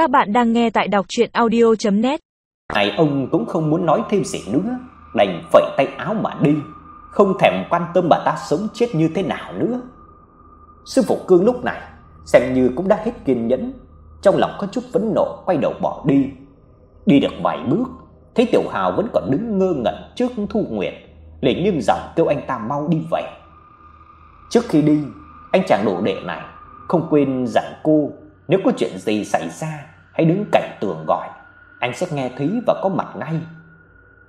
Các bạn đang nghe tại đọc audio net Này ông cũng không muốn nói thêm gì nữa, đành phẩy tay áo mà đi, không thèm quan tâm bà ta sống chết như thế nào nữa. Sư phụ Cương lúc này xem như cũng đã hết kiên nhẫn, trong lòng có chút vấn nộ quay đầu bỏ đi. Đi được vài bước, thấy Tiểu Hào vẫn còn đứng ngơ ngẩn trước Thu Nguyệt, liền nhưng giọng kêu anh ta mau đi về. Trước khi đi, anh chàng đồ đệ này không quên dặn cô nếu có chuyện gì xảy ra hãy đứng cạnh tường gọi, anh sẽ nghe thấy và có mặt ngay.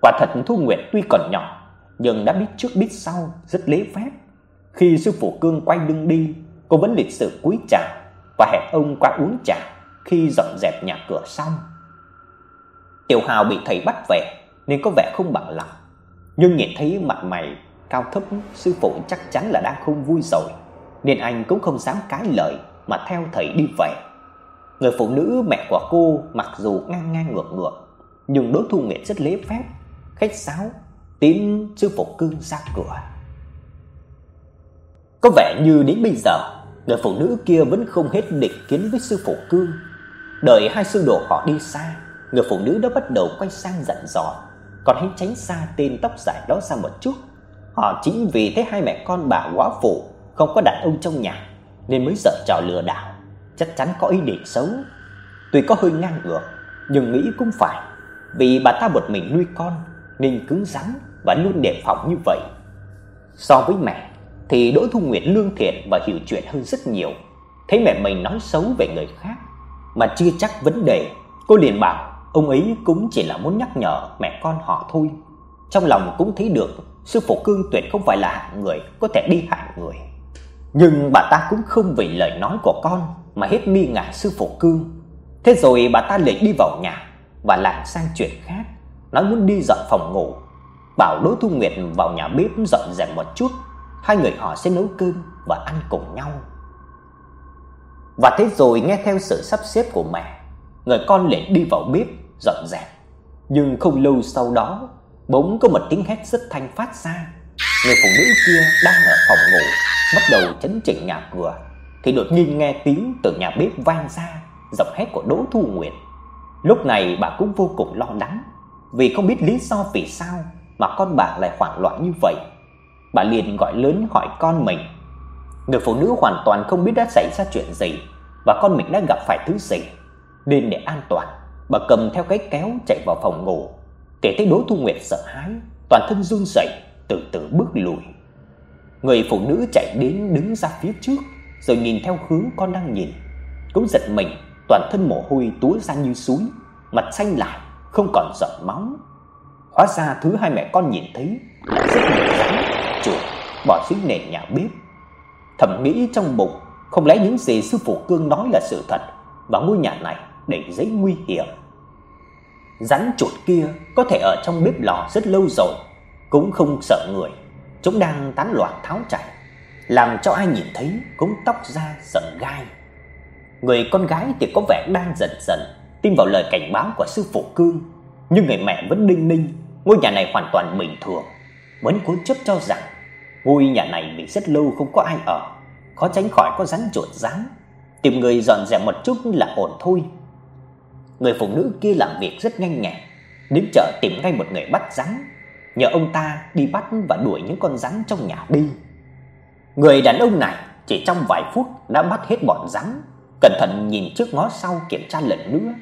Quả thật Thu Nguyệt tuy còn nhỏ, nhưng đã biết trước biết sau, rất lễ phép. Khi sư phụ Cương quay lưng đi, cô vẫn lịch sự cúi chào và hẹn ông qua uống trà khi dọn dẹp nhà cửa xong. Tiểu Hào bị thầy bắt về nên có vẻ không bằng lòng, nhưng nhìn thấy mặt mày cao thấp sư phụ chắc chắn là đang không vui rồi, nên anh cũng không dám cãi lời mà theo thầy đi về. Người phụ nữ mẹ của cô mặc dù ngang ngang ngược ngược, nhưng đối thu nguyệt rất lễ phép, khách sáo, tiến sư phụ cương ra cửa. Có vẻ như đến bây giờ, người phụ nữ kia vẫn không hết định kiến với sư phụ cương. Đợi hai sư đồ họ đi xa, người phụ nữ đã bắt đầu quay sang dặn dò, còn hãy tránh xa tên tóc dài đó ra một chút. Họ chính vì thấy hai mẹ con bà quá phụ không có đàn ông trong nhà nên mới sợ trò lừa đảo chắc chắn có ý định xấu. Tuy có hơi ngang ngược, nhưng nghĩ cũng phải, vì bà ta một mình nuôi con nên cứng rắn và luôn đề phòng như vậy. So với mẹ thì Đỗ Thu Nguyệt lương thiện và hiểu chuyện hơn rất nhiều. Thấy mẹ mình nói xấu về người khác mà chưa chắc vấn đề, cô liền bảo ông ấy cũng chỉ là muốn nhắc nhở mẹ con họ thôi. Trong lòng cũng thấy được sư phụ Cương tuyệt không phải là hạng người có thể đi hại người. Nhưng bà ta cũng không vì lời nói của con mà hết mi ngả sư phụ Cương. Thế rồi bà ta liền đi vào nhà và làm sang chuyện khác, nói muốn đi dọn phòng ngủ. Bảo Đỗ Thu Nguyệt vào nhà bếp dọn dẹp một chút, hai người họ sẽ nấu cơm và ăn cùng nhau. Và thế rồi nghe theo sự sắp xếp của mẹ, người con liền đi vào bếp dọn dẹp. Nhưng không lâu sau đó, bỗng có một tiếng hét rất thanh phát ra. Người phụ nữ kia đang ở phòng ngủ, bắt đầu chấn chỉnh nhà cửa thì đột nhiên nghe tiếng từ nhà bếp vang ra, giọng hét của Đỗ Thu Nguyệt. Lúc này bà cũng vô cùng lo lắng, vì không biết lý do vì sao mà con bà lại hoảng loạn như vậy. Bà liền gọi lớn hỏi con mình. Người phụ nữ hoàn toàn không biết đã xảy ra chuyện gì và con mình đã gặp phải thứ gì. Nên để an toàn, bà cầm theo cái kéo chạy vào phòng ngủ. Kể thấy Đỗ Thu Nguyệt sợ hãi, toàn thân run rẩy, từ từ bước lùi. Người phụ nữ chạy đến đứng ra phía trước, rồi nhìn theo hướng con đang nhìn, cũng giật mình, toàn thân mồ hôi túa ra như suối, mặt xanh lại, không còn giọt máu. Hóa ra thứ hai mẹ con nhìn thấy là rất nhiều rắn, chuột bỏ dưới nền nhà bếp. Thầm nghĩ trong bụng, không lẽ những gì sư phụ Cương nói là sự thật và ngôi nhà này đầy giấy nguy hiểm. Rắn chuột kia có thể ở trong bếp lò rất lâu rồi, cũng không sợ người, chúng đang tán loạn tháo chạy làm cho ai nhìn thấy cũng tóc da sởn gai. Người con gái thì có vẻ đang dần dần tin vào lời cảnh báo của sư phụ Cương, nhưng người mẹ vẫn đinh ninh, ngôi nhà này hoàn toàn bình thường, vẫn cố chấp cho rằng ngôi nhà này bị rất lâu không có ai ở, khó tránh khỏi có rắn chuột rắn, tìm người dọn dẹp một chút là ổn thôi. Người phụ nữ kia làm việc rất nhanh nhẹn, đến chợ tìm ngay một người bắt rắn, nhờ ông ta đi bắt và đuổi những con rắn trong nhà đi. Người đàn ông này chỉ trong vài phút đã bắt hết bọn rắn, cẩn thận nhìn trước ngó sau kiểm tra lần nữa,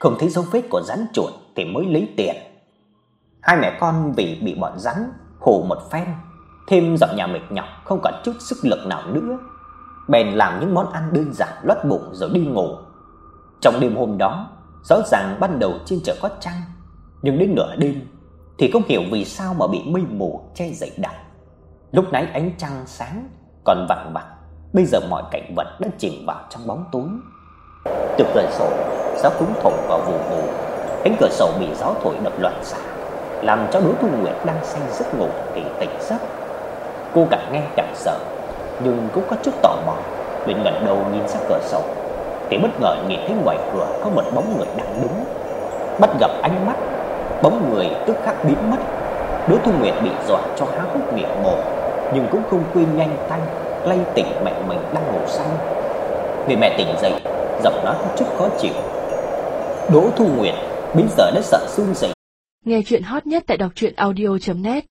không thấy dấu vết của rắn chuột thì mới lấy tiền. Hai mẹ con vì bị bọn rắn hù một phen, thêm giọng nhà mệt nhọc không còn chút sức lực nào nữa, bèn làm những món ăn đơn giản lót bụng rồi đi ngủ. Trong đêm hôm đó, rõ ràng ban đầu trên trời có trăng, nhưng đến nửa đêm thì không hiểu vì sao mà bị mây mù che dậy đặc. Lúc nãy ánh trăng sáng còn vằng vặc, bây giờ mọi cảnh vật đã chìm vào trong bóng tối. Từ cửa sổ, gió cuốn thổi vào vù vù, cánh cửa sổ bị gió thổi đập loạn xạ, làm cho Đỗ Thu Nguyệt đang say giấc ngủ thì tỉnh giấc. Cô càng nghe càng sợ, nhưng cũng có chút tò mò, liền ngẩng đầu nhìn ra cửa sổ, thì bất ngờ nhìn thấy ngoài cửa có một bóng người đang đứng. Bắt gặp ánh mắt, bóng người tức khắc biến mất. Đỗ Thu Nguyệt bị dọa cho há hốc miệng mồm nhưng cũng không quên nhanh tay lay tỉnh mẹ mình đang ngủ say. Người mẹ tỉnh dậy, giọng nói có chút khó chịu. Đỗ Thu Nguyệt bây giờ đã sợ run rẩy. Nghe chuyện hot nhất tại đọc truyện audio net